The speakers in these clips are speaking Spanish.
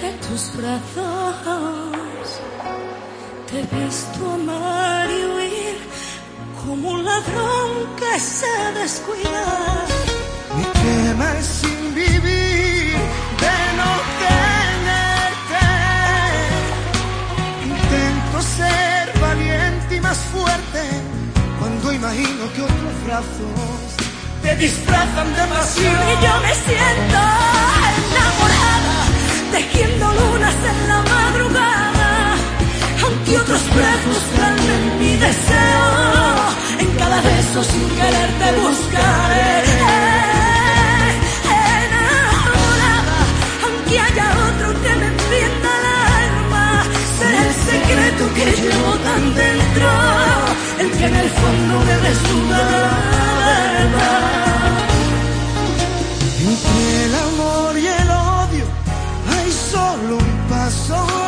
de tus brazos. Te he visto amar y huir como un ladrón que se descuida. Mi tema es sin vivir de no tenerte. Intento ser valiente y más fuerte cuando imagino que otros brazos te disfrazan de pasión. Otros brazos calmen mi deseo. En cada beso sin querer te buscaré. Enamorada, aunque haya otro que me encienda el alma, será el secreto que llevo tan dentro, el que en el fondo me desnuda la. Entre el amor y el odio hay solo un paso.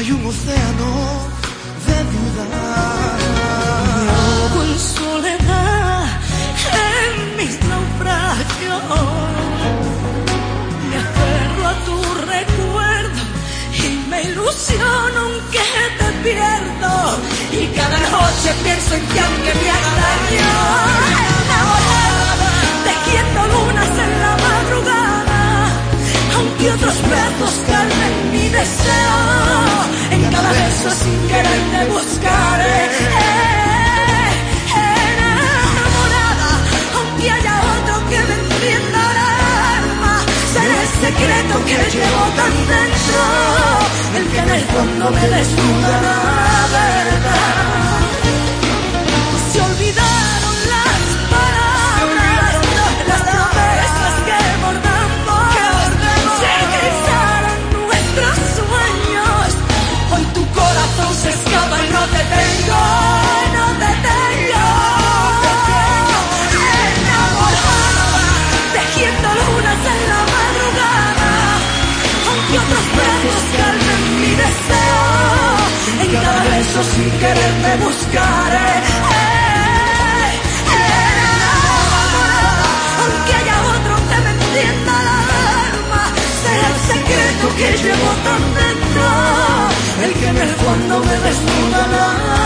Hay un océano de duda. Ahogo en soledad en mis naufragios. Me aferro a tu recuerdo y me ilusiono aunque te pierdo. Y cada noche pienso en que aunque aunque otros brazos calmen mi deseo, en cada beso sin querer te buscaré. Enamorada, aunque haya otro que me encienda el alma, será el secreto que llevo tan dentro, el que en el fondo me desnuda beso sin querer te buscaré. Enamorada, aunque haya otro que me encienda el alma, será el secreto que llevo tan dentro, el que en el fondo me desnuda